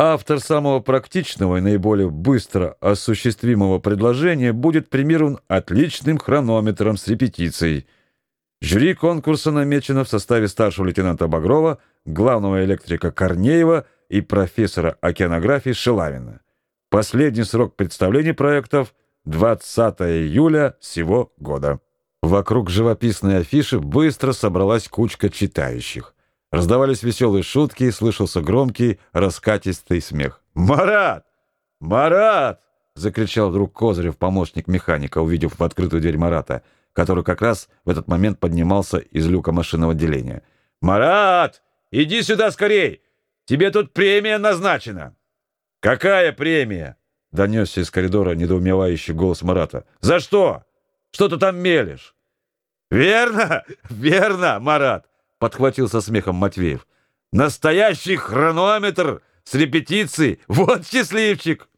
Автор самого практичного и наиболее быстро осуществимого предложения будет премирован отличным хронометром с репетицией. Жюри конкурса намечено в составе старшего лейтенанта Багрова, главного электрика Корнеева и профессора океанографии Шелавина. Последний срок представления проектов 20 июля сего года. Вокруг живописной афиши быстро собралась кучка читающих. Раздавались веселые шутки, и слышался громкий, раскатистый смех. «Марат! Марат!» — закричал вдруг Козырев, помощник механика, увидев в открытую дверь Марата, который как раз в этот момент поднимался из люка машинного отделения. «Марат! Иди сюда скорей! Тебе тут премия назначена!» «Какая премия?» — донесся из коридора недоумевающий голос Марата. «За что? Что ты там мелешь?» «Верно, верно, Марат!» — подхватил со смехом Матвеев. «Настоящий хронометр с репетицией! Вот счастливчик!»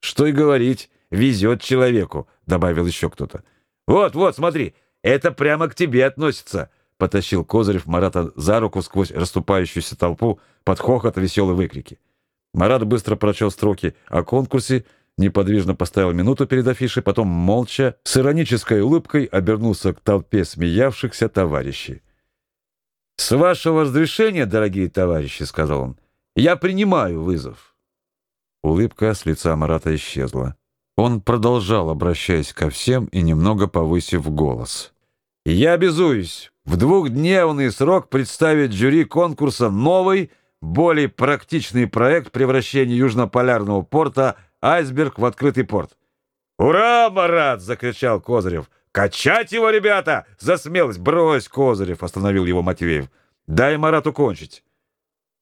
«Что и говорить, везет человеку», — добавил еще кто-то. «Вот, вот, смотри, это прямо к тебе относится», — потащил Козырев Марата за руку сквозь расступающуюся толпу под хохот и веселые выкрики. Марат быстро прочел строки о конкурсе, неподвижно поставил минуту перед афишей, потом молча, с иронической улыбкой обернулся к толпе смеявшихся товарищей. «С вашего разрешения, дорогие товарищи, — сказал он, — я принимаю вызов». Улыбка с лица Марата исчезла. Он продолжал, обращаясь ко всем и немного повысив голос. «Я обязуюсь в двухдневный срок представить жюри конкурса новый, более практичный проект превращения южнополярного порта «Айсберг» в открытый порт». «Ура, Марат!» — закричал Козырев. «Качать его, ребята! За смелость! Брось, Козырев!» — остановил его Матвеев. «Дай Марату кончить».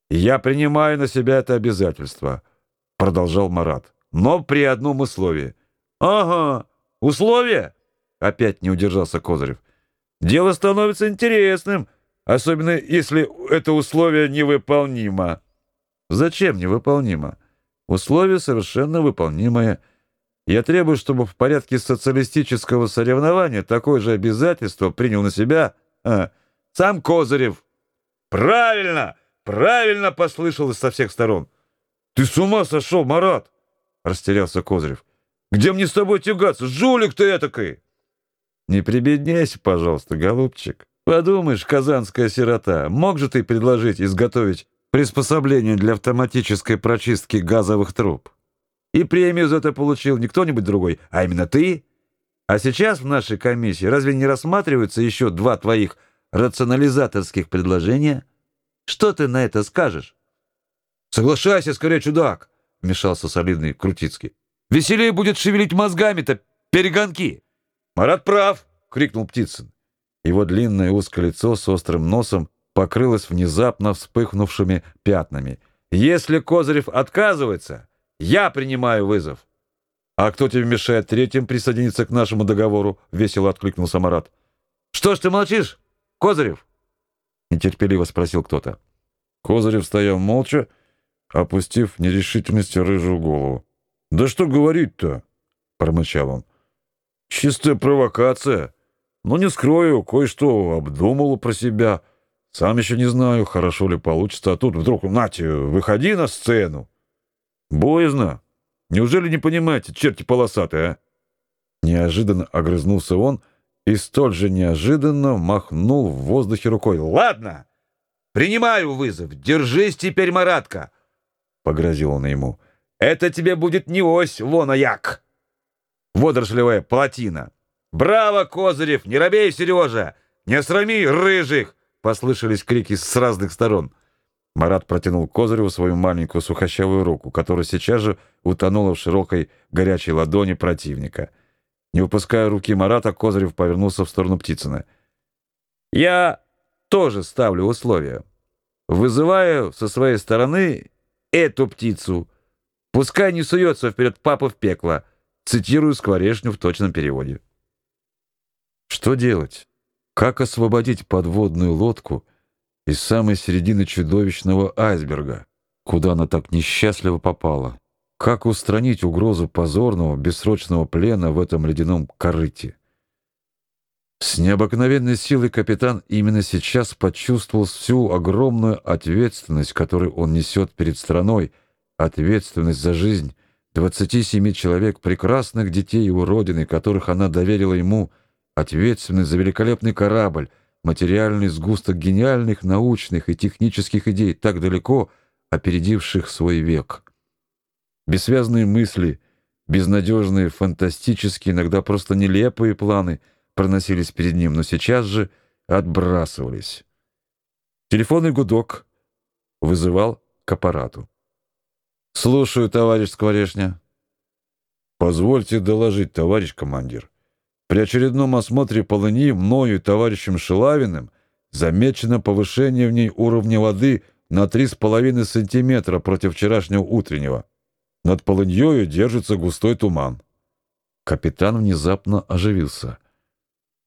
«Я принимаю на себя это обязательство», — продолжал Марат. «Но при одном условии». «Ага, условие?» — опять не удержался Козырев. «Дело становится интересным, особенно если это условие невыполнимо». «Зачем невыполнимо?» «Условие совершенно выполнимое». Я требую, чтобы в порядке социалистического соревнования такое же обязательство принял на себя а, сам Козырев. Правильно, правильно послышалось со всех сторон. Ты с ума сошел, Марат? Растерялся Козырев. Где мне с тобой тягаться? Жулик ты этакой! Не прибедняйся, пожалуйста, голубчик. Подумаешь, казанская сирота, мог же ты предложить изготовить приспособление для автоматической прочистки газовых труб? И премию за это получил не кто-нибудь другой, а именно ты. А сейчас в нашей комиссии разве не рассматриваются еще два твоих рационализаторских предложения? Что ты на это скажешь? Соглашайся, скорее, чудак, вмешался солидный Крутицкий. Веселее будет шевелить мозгами-то, перегонки. Марат прав, крикнул Птицын. Его длинное узкое лицо с острым носом покрылось внезапно вспыхнувшими пятнами. Если Козырев отказывается, я принимаю вызов. А кто тебе мешает третьим присоединиться к нашему договору? Весело откликнулся Марат. Что ж ты молчишь, Козырев? Нетерпеливо спросил кто-то. Козырев стоял молча, опустив в нерешительности рыжую голову. Да что говорить-то? промычал он. Чистая провокация. Но не скрою, кое-что обдумал про себя. Сам еще не знаю, хорошо ли получится, а тут вдруг, нате, выходи на сцену. Боязно. Неужели не понимаете, черти полосатые, а? Неожиданно огрызнулся он и столь же неожиданно махнул в воздухе рукой. Ладно, принимаю вызов. Держись теперь, Маратка, погрозил он ему. Это тебе будет не ось, вон, а як. Водорослевая плотина. Браво, Козырев, не робей, Сережа, не срами рыжих, послышались крики с разных сторон. Марат протянул Козыреву свою маленькую сухощавую руку, которая сейчас же утонула в широкой горячей ладони противника. Не выпуская руки Марата, Козырев повернулся в сторону Птицына. «Я тоже ставлю условия. Вызываю со своей стороны эту птицу. Пускай не суется вперед папа в пекло». Цитирую Скворешню в точном переводе. Что делать? Как освободить подводную лодку из самой середины чудовищного айсберга, куда она так несчастливо попала. Как устранить угрозу позорного, бессрочного плена в этом ледяном корыте? С необыкновенной силой капитан именно сейчас почувствовал всю огромную ответственность, которую он несет перед страной, ответственность за жизнь 27 человек, прекрасных детей его родины, которых она доверила ему, ответственность за великолепный корабль, материальный сгусток гениальных научных и технических идей, так далеко опередивших свой век. Бессвязные мысли, безнадежные, фантастические, иногда просто нелепые планы проносились перед ним, но сейчас же отбрасывались. Телефонный гудок вызывал к аппарату. «Слушаю, товарищ Скворешня». «Позвольте доложить, товарищ командир. При очередном осмотре полыни мною и товарищем Шилавиным замечено повышение в ней уровня воды на 3,5 сантиметра против вчерашнего утреннего. Над полыньёю держится густой туман». Капитан внезапно оживился.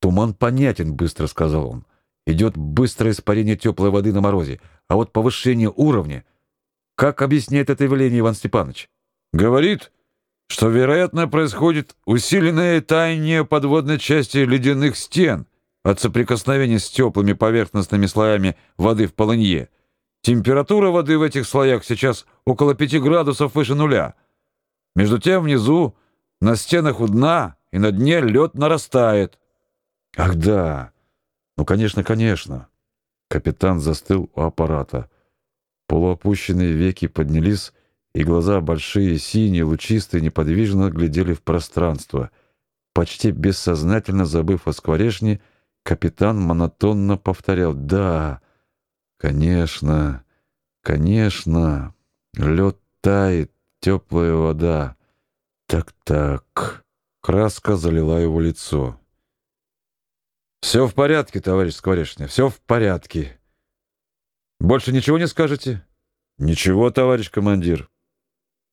«Туман понятен», — быстро сказал он. «Идет быстрое испарение теплой воды на морозе, а вот повышение уровня...» Как объясняет это явление Иван Степанович? Говорит, что, вероятно, происходит усиленное таяние подводной части ледяных стен от соприкосновения с теплыми поверхностными слоями воды в полынье. Температура воды в этих слоях сейчас около 5 градусов выше нуля. Между тем внизу, на стенах у дна и на дне лед нарастает. Ах да, ну конечно, конечно. Капитан застыл у аппарата. Полуопущенные веки поднялись, и глаза большие, синие, лучистые, неподвижно глядели в пространство. Почти бессознательно забыв о скворешне, капитан монотонно повторял «Да, конечно, конечно, лед тает, теплая вода. Так-так». Краска залила его лицо. «Все в порядке, товарищ Скворешня, все в порядке». Больше ничего не скажете? Ничего, товарищ командир.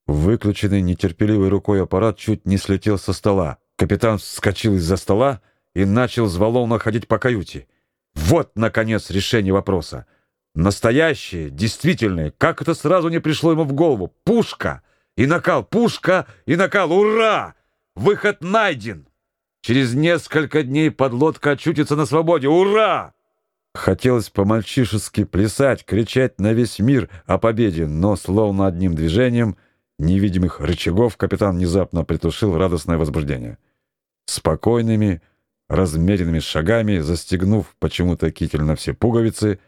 Выключенный нетерпеливой рукой аппарат чуть не слетел со стола. Капитан вскочил из-за стола и начал взволнованно ходить по каюте. Вот, наконец, решение вопроса. Настоящее, действительное, как это сразу не пришло ему в голову. Пушка и накал, пушка и накал, ура! Выход найден! Через несколько дней подлодка очутится на свободе, ура! Хотелось по-мальчишески плясать, кричать на весь мир о победе, но словно одним движением невидимых рычагов капитан внезапно притушил радостное возбуждение. Спокойными, размеренными шагами, застегнув почему-то китель на все пуговицы,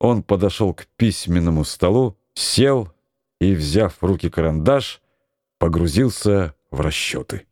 он подошел к письменному столу, сел и, взяв в руки карандаш, погрузился в расчеты.